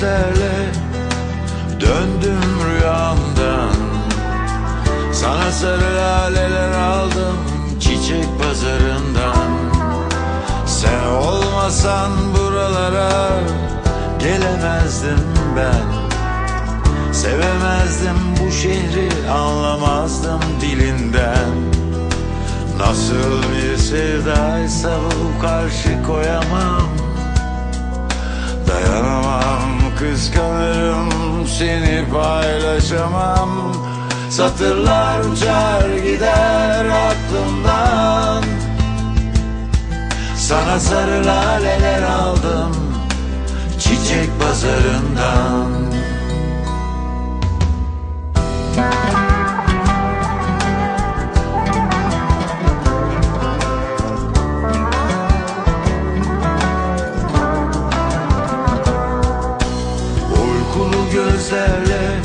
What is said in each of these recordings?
gözlerle Döndüm rüyamdan. Sana sarı laleler aldım Çiçek pazarından. Sen olmasan buralara Gelemezdim ben. Sevemezdim bu şehri Anlamazdım dilinden. Nasıl bir sevdaysa bu karşı koyamam kıskanırım seni paylaşamam. Satırlar uçar gider aklımdan. Sana sarı laleler aldım çiçek pazarından gözlerle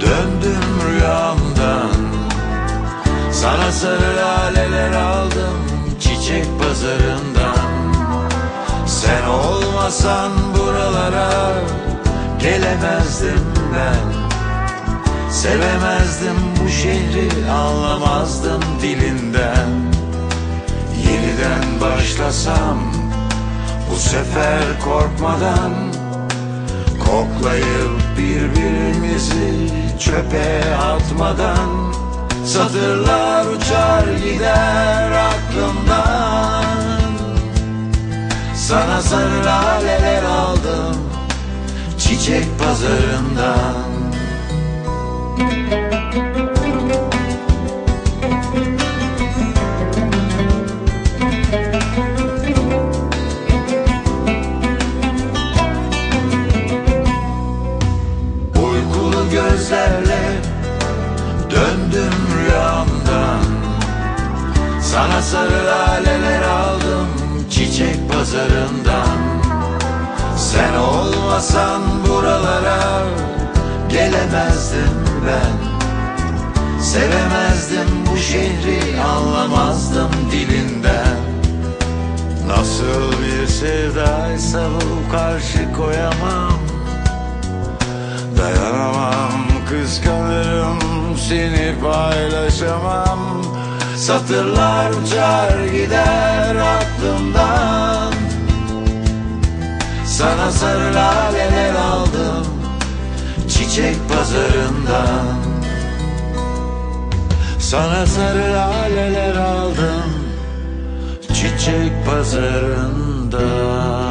döndüm rüyamdan. Sana sarı laleler aldım çiçek pazarından. Sen olmasan buralara gelemezdim ben. Sevemezdim bu şehri anlamazdım dilinden. Yeniden başlasam bu sefer korkmadan Koklayıp birbirimizi çöpe atmadan Satırlar uçar gider aklımdan. Sana sarı laleler aldım çiçek pazarından gözlerle döndüm rüyamdan. Sana sarı laleler aldım çiçek pazarından. Sen olmasan buralara gelemezdim ben. Sevemezdim bu şehri anlamazdım dilinden. Nasıl bir sevdaysa bu karşı koyamam. Dayanamam kıskanırım seni paylaşamam. Satırlar uçar gider aklımdan. Sana sarı laleler aldım çiçek pazarından. Sana sarı laleler aldım çiçek pazarından